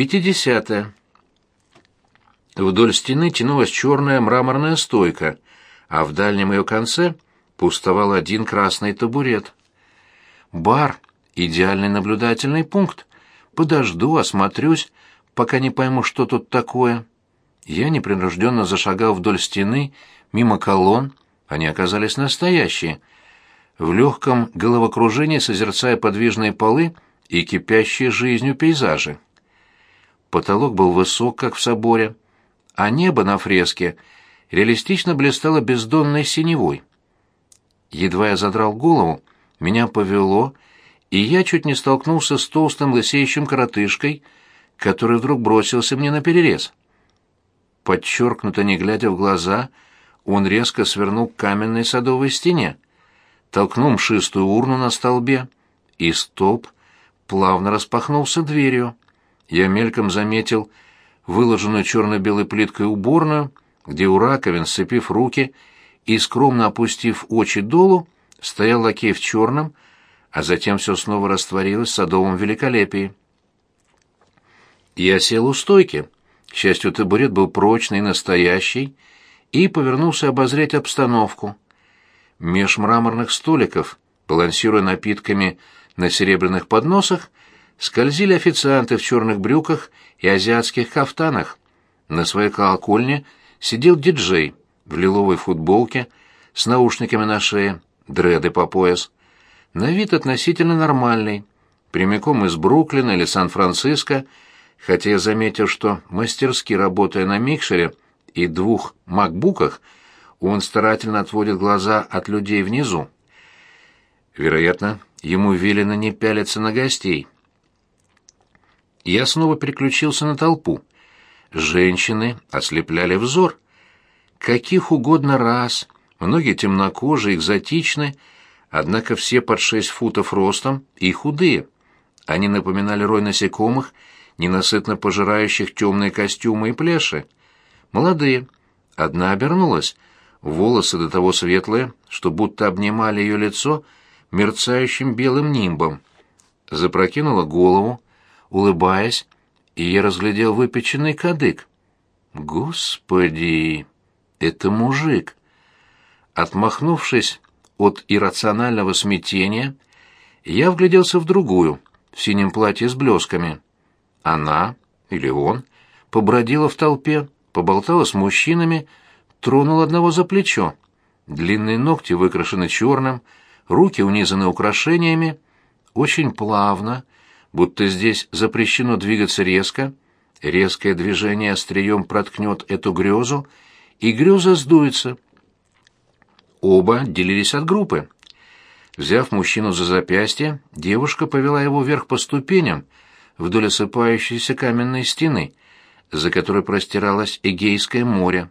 Пятидесятое. Вдоль стены тянулась черная мраморная стойка, а в дальнем ее конце пустовал один красный табурет. Бар — идеальный наблюдательный пункт. Подожду, осмотрюсь, пока не пойму, что тут такое. Я непринужденно зашагал вдоль стены, мимо колонн, они оказались настоящие. В легком головокружении созерцая подвижные полы и кипящие жизнью пейзажи. Потолок был высок, как в соборе, а небо на фреске реалистично блистало бездонной синевой. Едва я задрал голову, меня повело, и я чуть не столкнулся с толстым лысеющим коротышкой, который вдруг бросился мне на перерез. Подчеркнуто не глядя в глаза, он резко свернул к каменной садовой стене, толкнул мшистую урну на столбе, и столб плавно распахнулся дверью. Я мельком заметил выложенную черно-белой плиткой уборную, где у раковин, сцепив руки и скромно опустив очи долу, стоял лакей в черном, а затем все снова растворилось в садовом великолепии. Я сел у стойки. К счастью, табурет был прочный настоящий, и повернулся обозреть обстановку. Меж мраморных столиков, балансируя напитками на серебряных подносах, скользили официанты в черных брюках и азиатских кафтанах. На своей колокольне сидел диджей в лиловой футболке с наушниками на шее, дреды по пояс. На вид относительно нормальный, прямиком из Бруклина или Сан-Франциско, хотя я заметил, что, мастерски работая на микшере и двух макбуках, он старательно отводит глаза от людей внизу. Вероятно, ему велено не пялиться на гостей. Я снова переключился на толпу. Женщины ослепляли взор. Каких угодно раз, многие темнокожие, экзотичны, однако все под шесть футов ростом и худые. Они напоминали рой насекомых, ненасытно пожирающих темные костюмы и плеши. Молодые. Одна обернулась. Волосы до того светлые, что будто обнимали ее лицо мерцающим белым нимбом. Запрокинула голову, улыбаясь, и я разглядел выпеченный кадык. Господи, это мужик. Отмахнувшись от иррационального смятения, я вгляделся в другую, в синем платье с блесками. Она, или он, побродила в толпе, поболтала с мужчинами, тронула одного за плечо. Длинные ногти выкрашены черным, руки унизаны украшениями, очень плавно, будто здесь запрещено двигаться резко, резкое движение острием проткнет эту грезу, и греза сдуется. Оба делились от группы. Взяв мужчину за запястье, девушка повела его вверх по ступеням, вдоль осыпающейся каменной стены, за которой простиралось Эгейское море.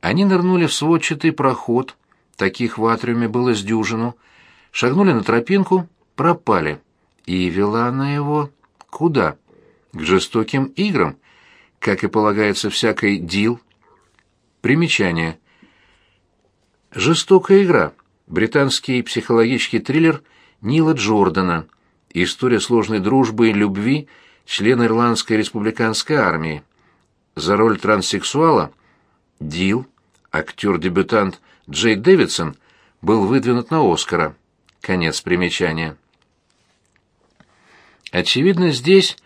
Они нырнули в сводчатый проход, таких в атриуме было с дюжину, шагнули на тропинку, пропали — и вела она его куда? К жестоким играм, как и полагается всякой дил. Примечание. Жестокая игра. Британский психологический триллер Нила Джордана. История сложной дружбы и любви члена Ирландской республиканской армии. За роль транссексуала Дил, актер-дебютант Джей Дэвидсон, был выдвинут на Оскара. Конец примечания. Очевидно, здесь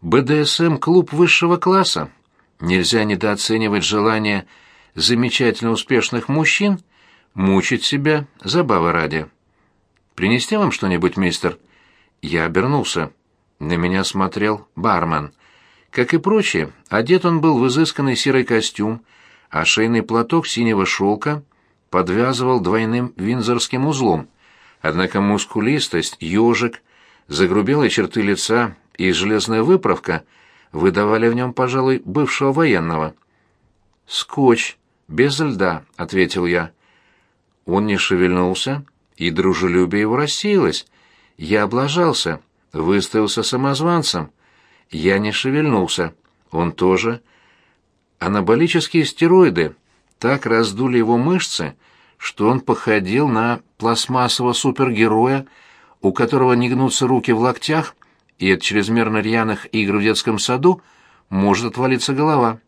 БДСМ-клуб высшего класса. Нельзя недооценивать желание замечательно успешных мужчин мучить себя забавы ради. «Принести вам что-нибудь, мистер?» Я обернулся. На меня смотрел бармен. Как и прочие, одет он был в изысканный серый костюм, а шейный платок синего шелка подвязывал двойным винзорским узлом. Однако мускулистость, ежик, Загрубелые черты лица и железная выправка выдавали в нем, пожалуй, бывшего военного. «Скотч, без льда», — ответил я. Он не шевельнулся, и дружелюбие его рассеялось. Я облажался, выставился самозванцем. Я не шевельнулся, он тоже. Анаболические стероиды так раздули его мышцы, что он походил на пластмассового супергероя, у которого не гнутся руки в локтях и от чрезмерно рьяных игр в детском саду может отвалиться голова.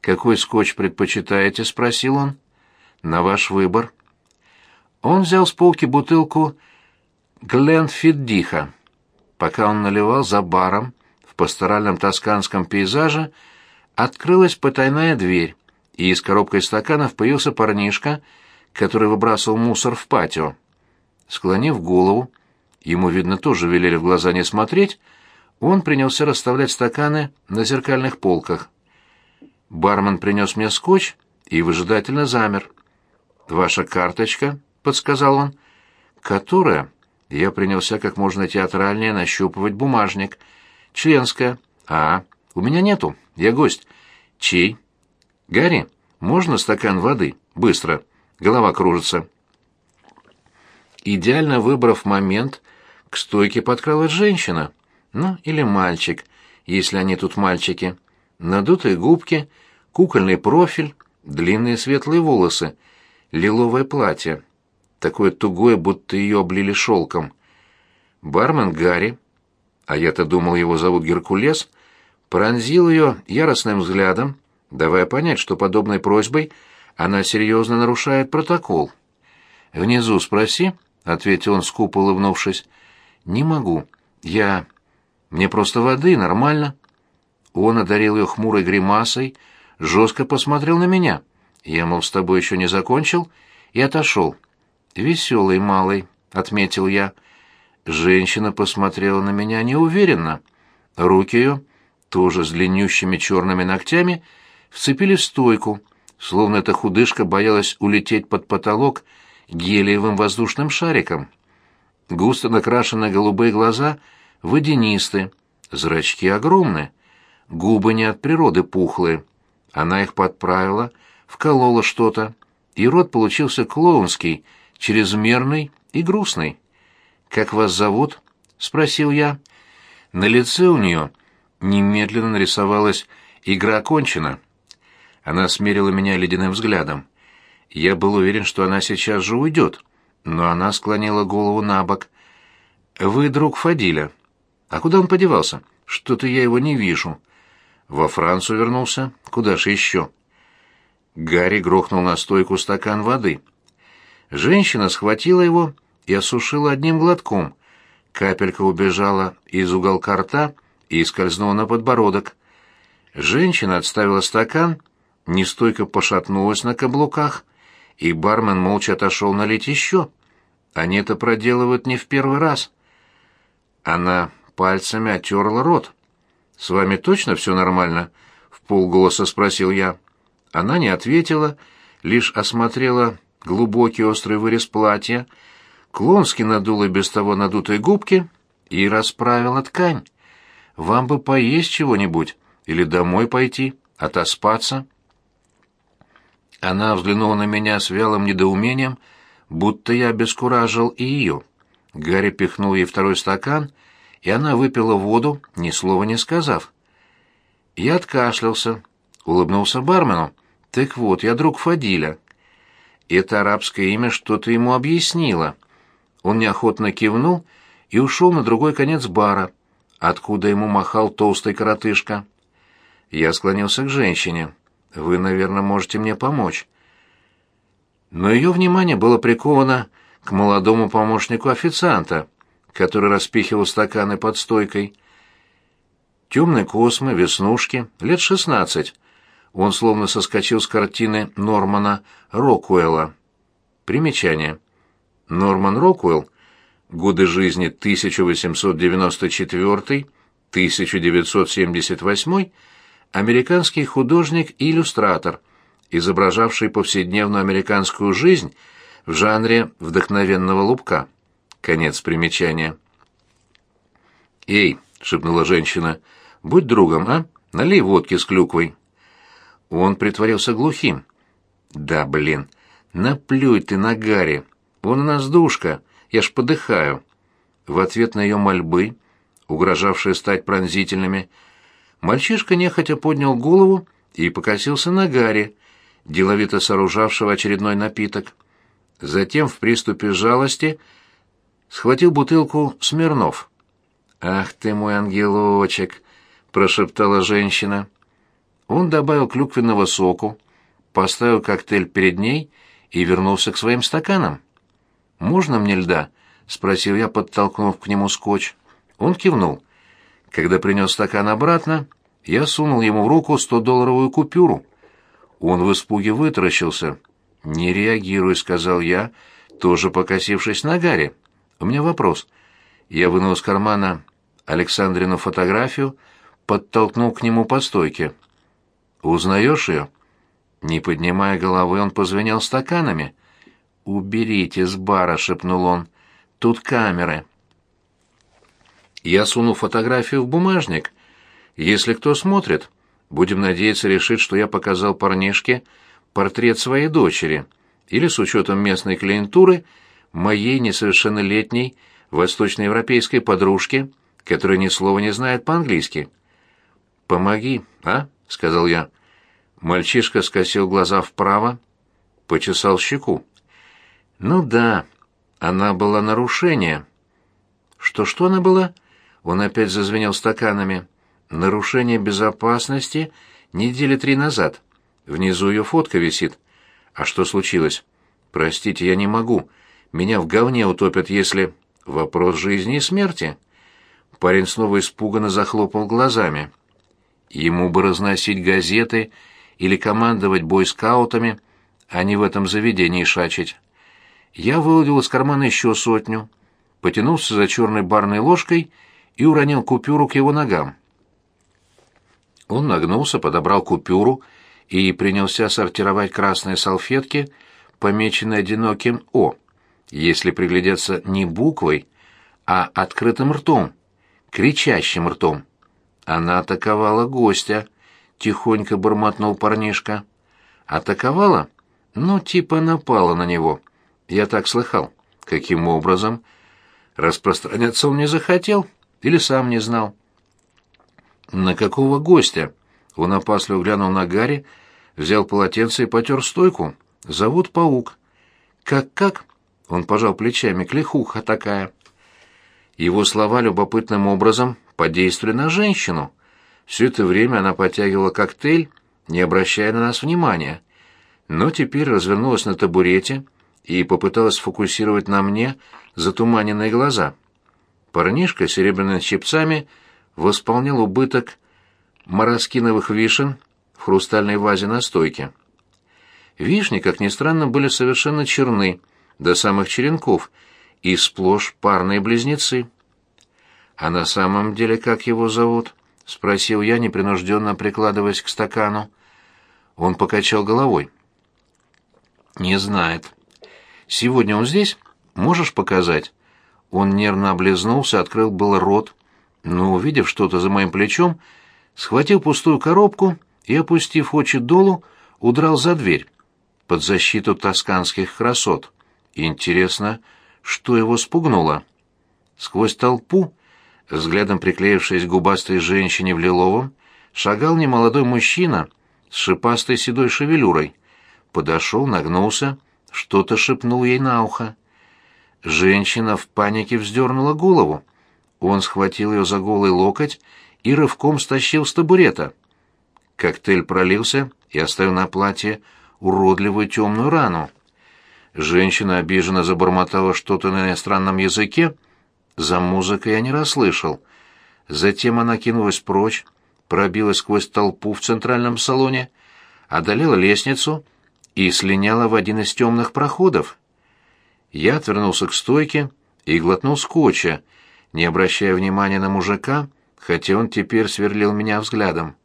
«Какой скотч предпочитаете?» — спросил он. «На ваш выбор». Он взял с полки бутылку Гленфиддиха. Пока он наливал за баром, в пасторальном тосканском пейзаже открылась потайная дверь, и из коробкой стаканов появился парнишка, который выбрасывал мусор в патио. Склонив голову, ему, видно, тоже велели в глаза не смотреть, он принялся расставлять стаканы на зеркальных полках. Бармен принес мне скотч и выжидательно замер. «Ваша карточка?» — подсказал он. «Которая?» Я принялся как можно театральнее нащупывать бумажник. «Членская». «А, у меня нету. Я гость». «Чей?» «Гарри, можно стакан воды? Быстро. Голова кружится». Идеально выбрав момент, к стойке подкралась женщина. Ну, или мальчик, если они тут мальчики. Надутые губки, кукольный профиль, длинные светлые волосы, лиловое платье. Такое тугое, будто ее облили шелком. Бармен Гарри, а я-то думал, его зовут Геркулес, пронзил ее яростным взглядом, давая понять, что подобной просьбой она серьезно нарушает протокол. «Внизу спроси», — ответил он, скупо улыбнувшись. «Не могу. Я... Мне просто воды, нормально». Он одарил ее хмурой гримасой, жестко посмотрел на меня. Я, мол, с тобой еще не закончил, и отошел. «Веселый малый», — отметил я. Женщина посмотрела на меня неуверенно. Руки ее, тоже с длиннющими черными ногтями, вцепили в стойку, словно эта худышка боялась улететь под потолок гелиевым воздушным шариком. Густо накрашенные голубые глаза водянисты, зрачки огромные, губы не от природы пухлые. Она их подправила, вколола что-то, и рот получился клоунский, чрезмерный и грустный. «Как вас зовут?» — спросил я. На лице у нее немедленно нарисовалась «Игра окончена». Она смерила меня ледяным взглядом. Я был уверен, что она сейчас же уйдет, но она склонила голову на бок. «Вы друг Фадиля. А куда он подевался? Что-то я его не вижу». «Во Францию вернулся? Куда же еще?» Гарри грохнул на стойку стакан воды. Женщина схватила его и осушила одним глотком. Капелька убежала из уголка рта и скользнула на подбородок. Женщина отставила стакан, нестойко пошатнулась на каблуках, и бармен молча отошел налить еще. Они это проделывают не в первый раз. Она пальцами оттерла рот. «С вами точно все нормально?» — в полголоса спросил я. Она не ответила, лишь осмотрела глубокий острый вырез платья, Клонский надул и без того надутые губки и расправила ткань. «Вам бы поесть чего-нибудь или домой пойти, отоспаться». Она взглянула на меня с вялым недоумением, будто я обескуражил и ее. Гарри пихнул ей второй стакан, и она выпила воду, ни слова не сказав. Я откашлялся, улыбнулся бармену. «Так вот, я друг Фадиля». Это арабское имя что-то ему объяснило — он неохотно кивнул и ушел на другой конец бара, откуда ему махал толстый коротышка. Я склонился к женщине. «Вы, наверное, можете мне помочь». Но ее внимание было приковано к молодому помощнику официанта, который распихивал стаканы под стойкой. Темные космы, веснушки, лет шестнадцать. Он словно соскочил с картины Нормана Рокуэлла. Примечание. Норман Роквелл, годы жизни 1894-1978, американский художник и иллюстратор, изображавший повседневную американскую жизнь в жанре вдохновенного лубка. Конец примечания. «Эй!» — шепнула женщина. «Будь другом, а? Налей водки с клюквой». Он притворился глухим. «Да, блин, наплюй ты на Гарри!» Вон у нас душка, я ж подыхаю. В ответ на ее мольбы, угрожавшие стать пронзительными, мальчишка нехотя поднял голову и покосился на Гарри, деловито сооружавшего очередной напиток. Затем в приступе жалости схватил бутылку Смирнов. «Ах ты мой ангелочек!» — прошептала женщина. Он добавил клюквенного соку, поставил коктейль перед ней и вернулся к своим стаканам. «Можно мне льда?» — спросил я, подтолкнув к нему скотч. Он кивнул. Когда принес стакан обратно, я сунул ему в руку стодолларовую купюру. Он в испуге вытаращился. «Не реагируй», — сказал я, тоже покосившись на Гарри. «У меня вопрос». Я вынул из кармана Александрину фотографию, подтолкнул к нему по стойке. «Узнаешь ее?» Не поднимая головы, он позвенел стаканами. «Уберите с бара», — шепнул он. «Тут камеры». Я сунул фотографию в бумажник. Если кто смотрит, будем надеяться решить, что я показал парнишке портрет своей дочери, или с учетом местной клиентуры, моей несовершеннолетней восточноевропейской подружки, которая ни слова не знает по-английски. «Помоги, а?» — сказал я. Мальчишка скосил глаза вправо, почесал щеку. «Ну да, она была нарушение». «Что-что она была?» Он опять зазвенел стаканами. «Нарушение безопасности недели три назад. Внизу ее фотка висит. А что случилось? Простите, я не могу. Меня в говне утопят, если... Вопрос жизни и смерти». Парень снова испуганно захлопал глазами. Ему бы разносить газеты или командовать бойскаутами, а не в этом заведении шачить. Я выудил из кармана еще сотню, потянулся за черной барной ложкой и уронил купюру к его ногам. Он нагнулся, подобрал купюру и принялся сортировать красные салфетки, помеченные одиноким «О», если приглядеться не буквой, а открытым ртом, кричащим ртом. Она атаковала гостя, тихонько бормотнул парнишка. Атаковала? Ну, типа напала на него. Я так слыхал. Каким образом? Распространяться он не захотел или сам не знал. На какого гостя? Он опасливо глянул на Гарри, взял полотенце и потер стойку. Зовут Паук. Как-как? Он пожал плечами, клихуха такая. Его слова любопытным образом подействовали на женщину. Все это время она потягивала коктейль, не обращая на нас внимания. Но теперь развернулась на табурете и попыталась сфокусировать на мне затуманенные глаза. Парнишка с серебряными щипцами восполнял убыток мороскиновых вишен в хрустальной вазе на стойке. Вишни, как ни странно, были совершенно черны, до самых черенков, и сплошь парные близнецы. А на самом деле как его зовут? — спросил я, непринужденно прикладываясь к стакану. Он покачал головой. «Не знает. Сегодня он здесь? Можешь показать?» Он нервно облизнулся, открыл был рот, но, увидев что-то за моим плечом, схватил пустую коробку и, опустив очи долу, удрал за дверь, под защиту тосканских красот. Интересно, что его спугнуло? Сквозь толпу взглядом приклеившись к губастой женщине в лиловом, шагал немолодой мужчина с шипастой седой шевелюрой. Подошел, нагнулся, что-то шепнул ей на ухо. Женщина в панике вздернула голову. Он схватил ее за голый локоть и рывком стащил с табурета. Коктейль пролился и оставил на платье уродливую темную рану. Женщина обиженно забормотала что-то на иностранном языке, за музыкой я не расслышал. Затем она кинулась прочь, пробилась сквозь толпу в центральном салоне, одолела лестницу и слиняла в один из темных проходов. Я отвернулся к стойке и глотнул скотча, не обращая внимания на мужика, хотя он теперь сверлил меня взглядом.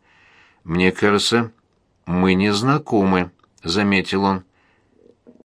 «Мне кажется, мы не знакомы», — заметил он.